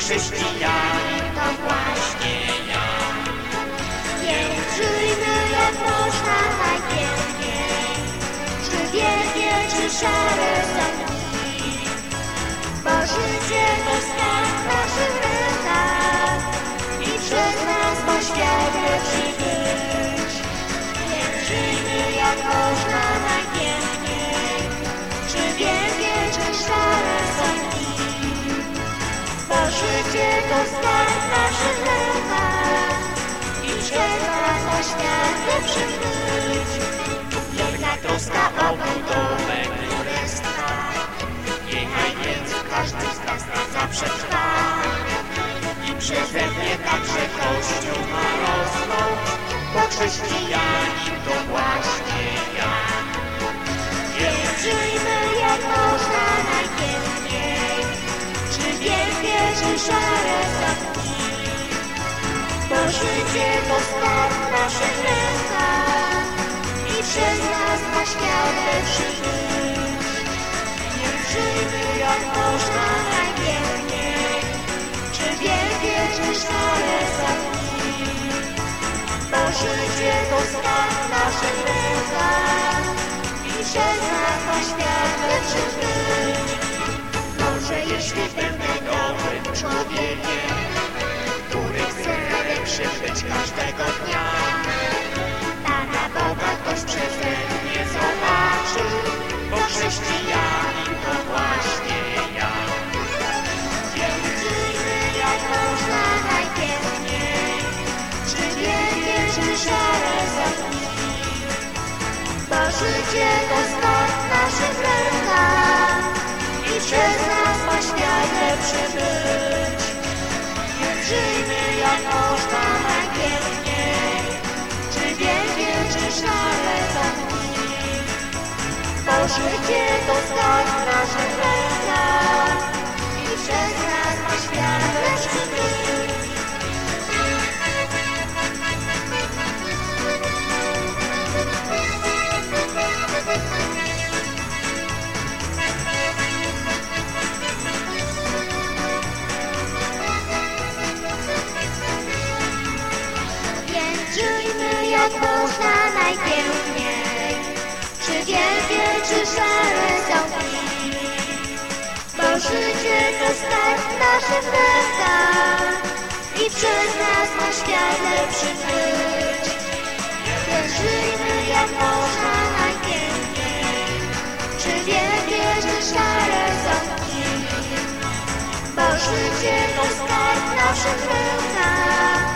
chrześcijanin to właśnie ja. Jędrzyjmy jak można najpiękniej, czy wielkie, czy szare są dni. Bo życie to skarb naszych rękach i przez nas ma świat lepszy być. Jędrzyjmy jak można mnie także Kościół ma rosnąć, bo chrześcijanin to właśnie ja. Jędrzyjmy jak można najpiękniej, czy wielkie, czy szare dni. Bo życie to skarb naszych rękach i przez nas ma świat lepszy być. Jędrzyjmy jak można To skarb w naszych rękach i przez nas ma świat lepszy. Może jeśli To skarb w naszych rękach i przez nas ma świat lepszy być. Jędrzyjmy jak można najpiękniej, czy wielkie, czy szare są dni. Bo życie to skarb naszych rękach jak można najpiękniej, czy wielkie, czy szare są dni. Bo życie to w naszych rękach i przez nas ma świat lepszy być. Jędrzyjmy jak można najpiękniej, czy wielkie, czy szare są dni. Bo życie to w naszych rękach